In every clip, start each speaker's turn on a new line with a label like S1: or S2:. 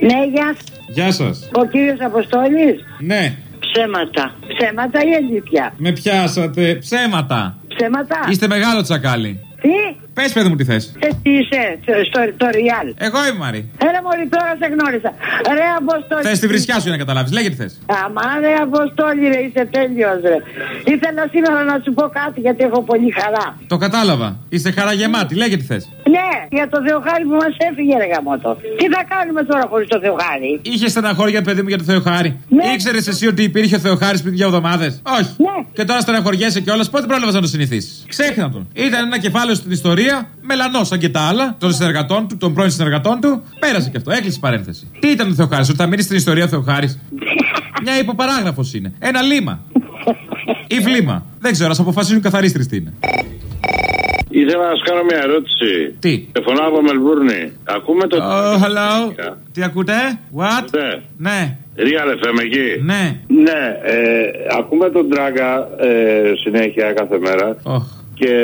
S1: Ναι, γεια σας.
S2: Γεια σας.
S1: Ο κύριος Αποστόλης;
S2: Ναι,
S1: Ψέματα. Ψέματα ή αλήθεια;
S2: με πιάσατε. Ψέματα.
S1: Ψέματα.
S2: Είστε μεγάλο τσακάλι.
S1: Τι;
S2: Πες, παιδί μου, τι θες.
S1: Ε, τι είσαι, στο, το Ριάλ.
S2: Εγώ είμαι Μαρή.
S1: Έλα μόλι τώρα σε γνώρισα. Ρε Αποστόλη.
S2: Θες τη βρισιά σου για να καταλάβεις. Λέγε τι θες.
S1: Αμά ρε Αποστόλη ρε είσαι τέλειος ρε. Ήθελα σήμερα να σου πω κάτι γιατί έχω πολύ χαρά.
S2: Το κατάλαβα. Είστε χαρά γεμάτη. Λέγε τι θες.
S1: Ναι, για το Θεοχάρη που μας έφυγε ρε γαμότο. Τι θα κάνουμε τώρα χωρίς το Θεοχάρη;
S2: Είχε στεναχώρια, παιδί μου, για το Θεοχάρη.
S1: Ναι.
S2: Ήξερες εσύ ότι υπήρχε ο Θεοχάρης πριν δύο εβδομάδες; Όχι.
S1: Ναι.
S2: Και τώρα στεναχωριέσαι κιόλας. Πότε πρόλαβες να το συνηθίσεις; Ξέχνα τον. Ήταν ένα κεφάλαιο στην ιστορία, μελανός σαν και τα άλλα, των συνεργατών του, των πρώην συνεργατών του. Πέρασε κι αυτό. Έκλεισε η παρένθεση. Τι ήταν ο Θεοχάρης, ότι θα μείνει στην ιστορία ο Θεοχάρης; Μια υποπαράγραφος είναι. Ένα λίμα. Ή βλήμα. Δεν ξέρω, ας αποφασίσουν οι καθαρίστρε τι είναι.
S3: Ήθελα να σου κάνω μια ερώτηση.
S2: Τι;
S3: Τεφωνάω από Μελβούρνη. Ακούμε το.
S2: Oh, hello. Τι ακούτε; What?
S3: Ναι.
S2: Ναι.
S3: Real FM εκεί.
S2: Ναι.
S3: Ναι, ε, ακούμε τον Τράγκα ε, συνέχεια κάθε μέρα.
S2: Oh.
S3: Και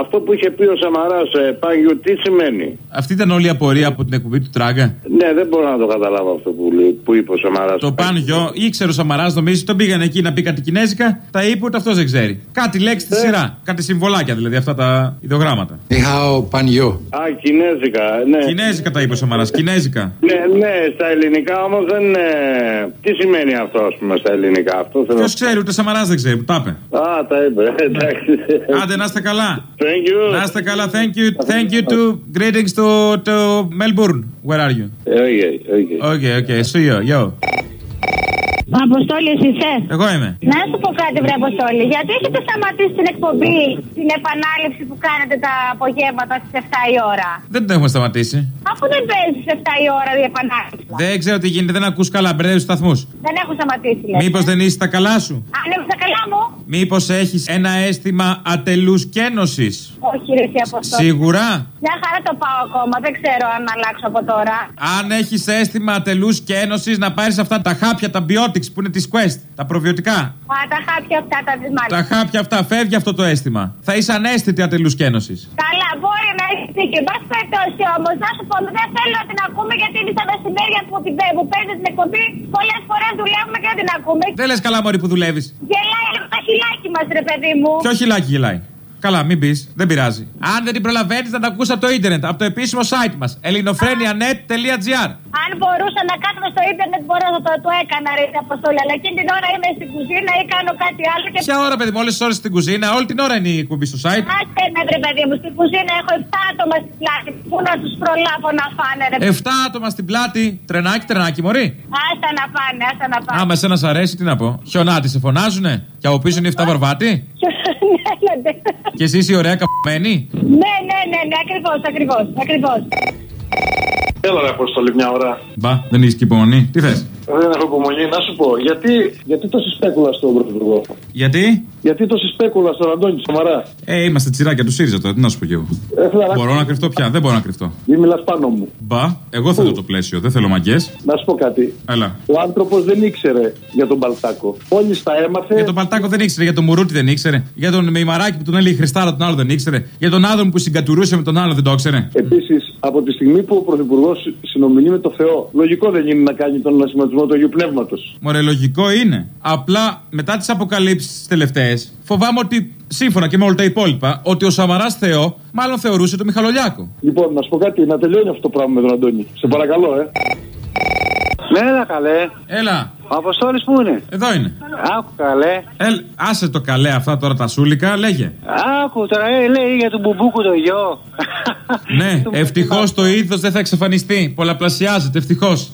S3: αυτό που είχε πει ο Σαμαράς, ε, Πάγιο, τι σημαίνει;
S2: Αυτή ήταν όλη η απορία από την εκπομπή του Τράγκα.
S3: Ναι, δεν μπορώ να το καταλάβω αυτό που, λέει- που είπε ο Σαμαράς.
S2: Το παν γιο, ήξερε ο Σαμαράς, νομίζει, τον πήγαν εκεί να πει κάτι κινέζικα, τα είπε ούτε αυτός δεν ξέρει. Κάτι λέξει στη σειρά. Κάτι συμβολάκια δηλαδή, αυτά τα ιδεογράμματα.
S4: Νιχάο Πανιό.
S3: Α, κινέζικα, ναι.
S2: Κινέζικα τα είπε ο Σαμαράς, κινέζικα.
S3: Ναι, ναι, στα ελληνικά όμως δεν. Ε, τι σημαίνει αυτό, ας πούμε, στα ελληνικά. Αυτό θέλω.
S2: Ποιος ξέρει, ούτε ο Σαμαράς δεν ξέρει, που τα είπε.
S3: Α, τα είπε, εντάξει.
S2: Άντε να είστε καλά.
S3: Thank you.
S2: Να είστε καλά, thank you, thank you to greetings to, to Melbourne. Where are you?
S3: Okay, okay.
S2: Okay, okay, see you, yo.
S5: Αποστόλης, είσαι;
S2: Εγώ είμαι.
S5: Να σου πω κάτι, βρε Αποστόλη. Γιατί έχετε σταματήσει την εκπομπή, την επανάληψη που κάνετε τα απογεύματα στις 7 η ώρα;
S2: Δεν την έχουμε σταματήσει.
S5: Αφού δεν παίζεις στις 7 η ώρα η επανάληψη.
S2: Δεν ξέρω τι γίνεται, δεν ακούς καλά, μπερδεύεις τους σταθμούς.
S5: Δεν έχω σταματήσει, λες.
S2: Μήπως δεν είσαι στα καλά σου;
S5: Αν είμαι στα καλά μου.
S2: Μήπως έχεις ένα αίσθημα ατελού κένωση.
S5: Όχι, ρε, εσύ Αποστόλη.
S2: Σίγουρα.
S5: Μια χαρά το πάω ακόμα. Δεν ξέρω αν αλλάξω από τώρα.
S2: Αν έχεις αίσθημα ατελού κένωση, να πάρεις αυτά τα χάπια, τα biotics που είναι της Quest, τα προβιωτικά.
S5: Α, τα χάπια αυτά τα
S2: Τα
S5: μάλιστα.
S2: χάπια αυτά, φεύγει αυτό το αίσθημα. Θα είσαι ανέστητη ατελού κένωση.
S5: Καλά, μπορεί να έχει δίκιο. Εν πάση περιπτώσει όμως, να σου πω, δεν θέλω να την ακούμε γιατί είναι στα μεσημέρια που, την, που παίζεις την εκπομπή. Πολλές φορές δουλεύουμε και δεν την ακούμε.
S2: Δεν λες καλά, Μωρή που δουλεύεις.
S5: Γελάει λίγο τα χιλάκι μας, ρε παιδί μου.
S2: Ποιο χιλάκι γελάει. Καλά, μην πεις, δεν πειράζει. Αν δεν την προλαβαίνεις, να τα ακούσει από το ίντερνετ, από το επίσημο site μας. ελληνοφρένια.net.gr
S5: Αν μπορούσα να κάθομαι στο ίντερνετ, μπορώ να το, το έκανα, ρε Αποστόλη. Αλλά εκείνη την ώρα είμαι στην κουζίνα ή κάνω κάτι άλλο και.
S2: Ποια ώρα, παιδί μου, όλες τις ώρες στην κουζίνα, όλη την ώρα είναι η εκπομπή στο site.
S5: Άστε με, ρε παιδί μου, στην κουζίνα έχω 7 άτομα στην πλάτη. Πού να τους προλάβω να φάνε, ρε παιδί.
S2: 7 άτομα στην πλάτη, τρενάκι, τρενάκι, Μωρή.
S5: Άστα να πάνε, άστα να πάνε.
S2: Άμα εσένα σ' αρέσει, τι να πω. Χιονάτι, σε φωνάζουνε; Και από πίσω είναι η 7 βαρβάτη;
S5: ναι, ναι, ναι.
S2: Και εσύ είσαι η ωραία καπμένη.
S5: Ναι, ναι, ναι, ναι, ακριβώς, ακριβώς, ακριβώς.
S6: Έλα ρε Αποστολή μια ώρα.
S2: Μπα, δεν έχεις και υπομονή. Τι θες;
S6: Δεν έχω υπομονή. Να σου πω, γιατί, γιατί τόση σπέκουλα στον Πρωθυπουργό;
S2: Γιατί;
S6: Γιατί τόση σπέκουλα στον Αντώνη Σαμαρά.
S2: Ε, είμαστε τσιράκια του ΣΥΡΙΖΑ τώρα, τι να σου πω κι εγώ.
S6: Ε, φιλαράκι,
S2: Μπορώ να κρυφτώ πια, δεν μπορώ να κρυφτώ.
S6: Μην μιλάς πάνω μου.
S2: Μπα, εγώ θέλω το πλαίσιο, δεν θέλω μαγκές.
S6: Να σου πω κάτι.
S2: Έλα.
S6: Ο άνθρωπος δεν ήξερε για τον Παλτάκο. Όλοι τα έμαθε.
S2: Για τον Παλτάκο δεν ήξερε, για τον Μουρούτη δεν ήξερε, για τον Μεϊμαράκη που τον έλεγε Χριστάρα τον άλλο δεν ήξερε, για τον Άδων που συγκατουρούσε με τον άλλο δεν το ήξερε.
S6: Επίσης, από τη στιγμή που ο Πρωθυπουργός συνομιλεί με το Θεό, λογικό δεν είναι να κάνει τον ανασηματισμό του Αγίου Πνεύματος.
S2: Μωρέ, λογικό είναι. Απλά μετά τις αποκαλύψεις τις τελευταίες, φοβάμαι ότι σύμφωνα και με όλα τα υπόλοιπα, ότι ο Σαμαράς Θεό μάλλον θεωρούσε τον Μιχαλολιάκο.
S6: Λοιπόν, να σου πω κάτι, να τελειώνει αυτό το πράγμα με τον Αντώνη. Σε παρακαλώ, ε.
S7: Ναι, έλα καλέ.
S2: Έλα,
S7: Ο Αποστόλης που είναι;
S2: εδώ είναι.
S7: Άκου καλέ.
S2: Έλ, άσε το καλέ αυτά τώρα τα σούλικα, λέγε.
S7: Άκου τώρα, ε, λέει για τον μπουμπούκου το γιο.
S2: Ναι,
S7: Του
S2: ευτυχώς το είδο δεν θα εξαφανιστεί. Πολλαπλασιάζεται, ευτυχώς.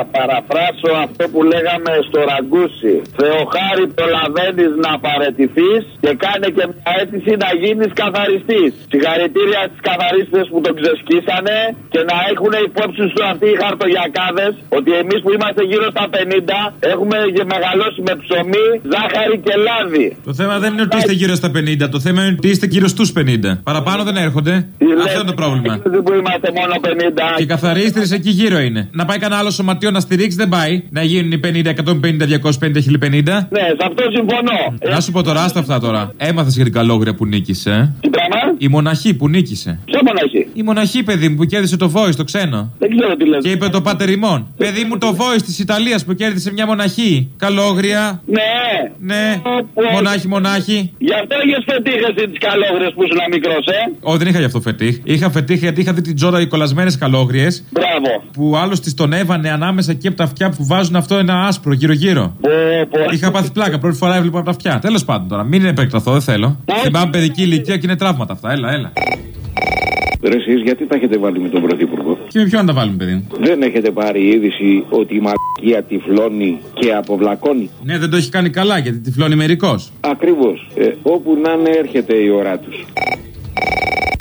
S3: Θα παραφράσω αυτό που λέγαμε στο ραγκούσι. Θεοχάρη προλαβαίνεις να παρετηθείς και κάνε και μια αίτηση να γίνεις καθαριστής. Συγχαρητήρια στις καθαρίστες που τον ξεσκίσανε και να έχουν υπόψη σου αυτοί οι χαρτογιακάδες ότι εμείς που είμαστε γύρω στα 50 έχουμε μεγαλώσει με ψωμί, ζάχαρη και λάδι.
S2: Το θέμα δεν είναι ότι είστε γύρω στα 50, το θέμα είναι ότι είστε γύρω στους 50. Παραπάνω δεν έρχονται.
S3: Τι
S2: Αυτό
S3: λέτε,
S2: είναι το πρόβλημα.
S3: εμείς που είμαστε μόνο 50.
S2: Και οι καθαρίστρε εκεί γύρω είναι. Να πάει κανένα άλλο σωματιό δίκιο να στηρίξει δεν πάει. Να γίνουν οι 50, 150, 250, 1050.
S3: Ναι, σε αυτό συμφωνώ. Ε,
S2: Να σου πω τώρα, άστα αυτά τώρα. Έμαθες για την καλόγρια που νίκησες. ε.
S3: Τι πράγμα,
S2: Η μοναχή που νίκησε.
S3: ποιο μοναχή;
S2: Η μοναχή, παιδί μου, που κέρδισε το voice, το ξένο.
S3: Δεν ξέρω τι λες.
S2: Και είπε το πάτερ ημών. Παιδί μου, το voice της Ιταλίας που κέρδισε μια μοναχή. Καλόγρια.
S3: Ναι.
S2: Ναι.
S3: Πω, πω.
S2: Μονάχη, μονάχη.
S3: Γι' αυτό είχες φετύχει εσύ τις καλόγρες που ήσουν μικρός, ε;
S2: Όχι, δεν είχα γι' αυτό φετίχ. Είχα φετίχ γιατί είχα δει την τζόρα οι κολλασμένες καλόγριες
S3: Μπράβο.
S2: που άλλο τη τον έβανε ανάμεσα εκεί από τα αυτιά που βάζουν αυτό ένα άσπρο γύρω-γύρω.
S3: Πω, πω.
S2: Είχα πάθει πλάκα. Πρώτη φορά έβλεπα από τα αυτιά. Τέλος πάντων τώρα, μην επεκταθώ, δεν θέλω.
S3: Όχι.
S2: Θυμάμαι παιδική ηλικία και είναι τραύματα αυτά. Έλα, έλα.
S4: Ρε εσείς γιατί τα έχετε βάλει με τον Πρωθυπουργό;
S2: Και με ποιον να τα βάλουμε, παιδί μου;
S4: Δεν έχετε πάρει είδηση ότι η μαλακία τυφλώνει και αποβλακώνει;
S2: Ναι, δεν το έχει κάνει καλά γιατί τυφλώνει μερικός.
S4: Ακριβώς. Ε, όπου να είναι έρχεται η ώρα τους.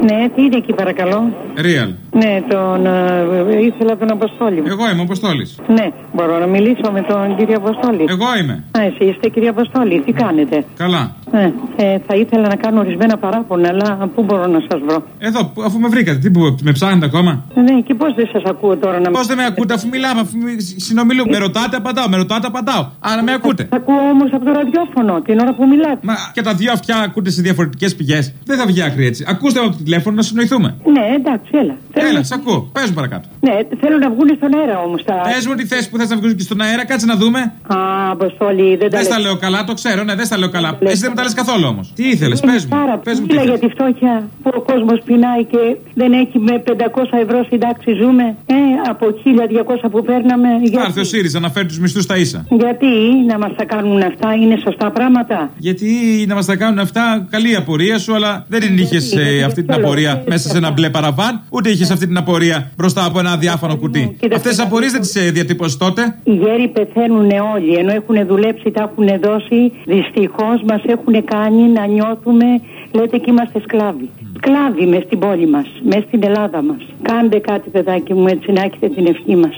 S8: Ναι, τι είναι εκεί παρακαλώ;
S2: Real.
S8: Ναι, τον, ε, ήθελα τον Αποστόλη.
S2: Εγώ είμαι ο Αποστόλης.
S8: Ναι, μπορώ να μιλήσω με τον κύριο Αποστόλη.
S2: Εγώ είμαι.
S8: Α, εσύ είστε κύριε Αποστόλη, τι κάνετε;
S2: Καλά.
S8: Ναι, ε, θα ήθελα να κάνω ορισμένα παράπονα, αλλά πού μπορώ να σας βρω;
S2: Εδώ, που- αφού με βρήκατε, τι που με ψάχνετε ακόμα;
S8: Ναι, και πώς δεν σας ακούω τώρα να
S2: Πώς δεν με ακούτε, αφού μιλάμε, αφού μι- συνομιλούμε. Με ρωτάτε, απαντάω, με ρωτάτε, απαντάω. Άρα με ακούτε.
S8: Σας ακούω όμως από το ραδιόφωνο την ώρα που μιλάτε.
S2: Μα και τα δύο αυτιά ακούτε σε διαφορετικές πηγές. Δεν θα βγει άκρη έτσι. Ακούστε από το τηλέφωνο να συνοηθούμε.
S8: Ναι, εντάξει, έλα. Θέλω-
S2: Έλα, σ' ακούω. Πες μου παρακάτω.
S8: Ναι, θέλω να βγουν στον αέρα όμως τα...
S2: Πες μου τη θέση που θες να βγουν και στον αέρα, κάτσε να δούμε.
S8: Α, Αποστόλη, δεν τα
S2: Δεν στα
S8: λέω.
S2: λέω καλά, το ξέρω, ναι, δεν στα λέω καλά.
S8: Λες.
S2: Εσύ δεν μου τα λες καθόλου όμως. Τι ήθελες,
S8: Είναι
S2: πες μου.
S8: πάρα
S2: Πες μου τι
S8: πολύ για
S2: ήθελες.
S8: τη φτώχεια που ο κόσμος πεινάει και δεν έχει με 500 ευρώ συντάξει ζούμε. Ε, από 1200 που παίρναμε.
S2: Θα
S8: Γιατί,
S2: έρθει ο ΣΥΡΙΖΑ να φέρει τους μισθούς στα ίσα.
S8: γιατί να μας τα κάνουν αυτά, είναι σωστά πράγματα.
S2: Γιατί να μας τα κάνουν αυτά, καλή η απορία σου, αλλά δεν την είχες
S8: γιατί
S2: αυτή την
S8: θέλω.
S2: απορία μέσα σε ένα μπλε παραβάν, ούτε είχες αυτή την απορία μπροστά από ένα αδιάφανο κουτί.
S8: Κοίτα,
S2: Αυτές τις
S8: κοίτα.
S2: απορίες δεν τις διατύπωσες τότε.
S8: Οι γέροι πεθαίνουν όλοι, ενώ έχουν δουλέψει, τα έχουν δώσει. Δυστυχώς μας έχουν κάνει να νιώθουμε, λέτε και είμαστε σκλάβοι. Σκλάβοι μες στην πόλη μας, μες στην Ελλάδα μας. Κάντε κάτι, παιδάκι μου, έτσι να έχετε την ευχή μας.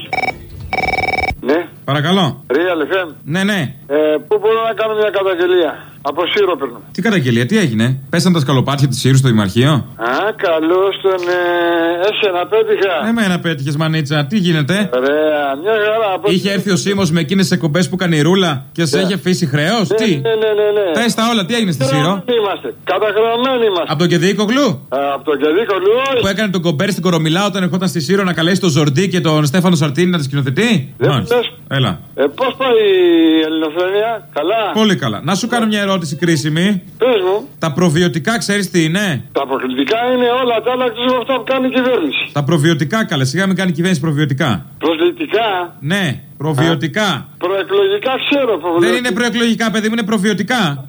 S9: Ναι,
S2: Παρακαλώ.
S9: Real FM.
S2: Ναι, ναι.
S9: Ε, πού μπορώ να κάνω μια καταγγελία; Από Σύρο παίρνω.
S2: Τι καταγγελία, τι έγινε; Πέσαν τα σκαλοπάτια της Σύρου στο Δημαρχείο;
S9: Α, καλώς τον. Ε, εσένα πέτυχα.
S2: Εμένα πέτυχες μανίτσα, τι γίνεται;
S9: Ωραία, μια χαρά. Πώς...
S2: Είχε έρθει ο Σίμω με εκείνες τις εκπομπές που κάνει η ρούλα και σε είχε αφήσει χρέος;
S9: Ναι,
S2: Τι;
S9: Ναι, ναι, ναι. ναι.
S2: Πες τα όλα, τι έγινε στη Σύρο;
S9: Καταχρεωμένοι είμαστε. Καταχρεωμένοι είμαστε.
S2: Από τον Κεδίκο Γλου.
S9: Α, από το Κεδίκο
S2: Που έκανε τον κομπέρι στην Κορομιλά όταν ερχόταν στη Σύρο να καλέσει τον Ζορντί και τον Στέφανο Σαρτίνη να τη σκηνοθετεί;
S9: Δεν
S2: Μάλιστα.
S9: λες.
S2: Έλα.
S9: Ε, πώς πάει η ελληνοφρένεια, καλά;
S2: Πολύ καλά. Να σου κάνω μια ερώτηση κρίσιμη.
S9: Πες μου,
S2: Τα προβιωτικά ξέρεις τι είναι;
S9: τα προκλητικά είναι όλα τα άλλα εκτό από αυτά που κάνει η κυβέρνηση.
S2: Τα προβιωτικά καλέ. Σιγά μην κάνει η κυβέρνηση προβιωτικά.
S9: Προσλητικά,
S2: Ναι, προβιωτικά.
S9: προεκλογικά ξέρω.
S2: Δεν είναι προεκλογικά, παιδί μου, είναι προβιωτικά.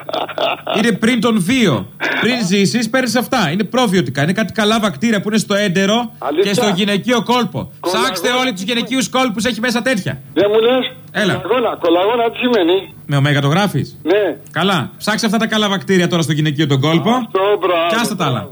S2: είναι πριν τον βίο. Πριν ζήσεις, παίρνεις αυτά. Είναι προβιωτικά. Είναι κάτι καλά βακτήρια που είναι στο έντερο
S9: Αλήθεια.
S2: και στο γυναικείο κόλπο.
S9: Κολαγόνο.
S2: Ψάξτε όλοι τους γυναικείους κόλπους, έχει μέσα τέτοια.
S9: Δεν μου λες;
S2: Έλα.
S9: Κολαγόνα, κολαγόνα τι σημαίνει;
S2: Με ωμέγα το γράφεις;
S9: Ναι.
S2: Καλά. Ψάξε αυτά τα καλά βακτήρια τώρα στο γυναικείο τον κόλπο.
S9: Αυτό μπράβο.
S2: Και άστα τα άλλα.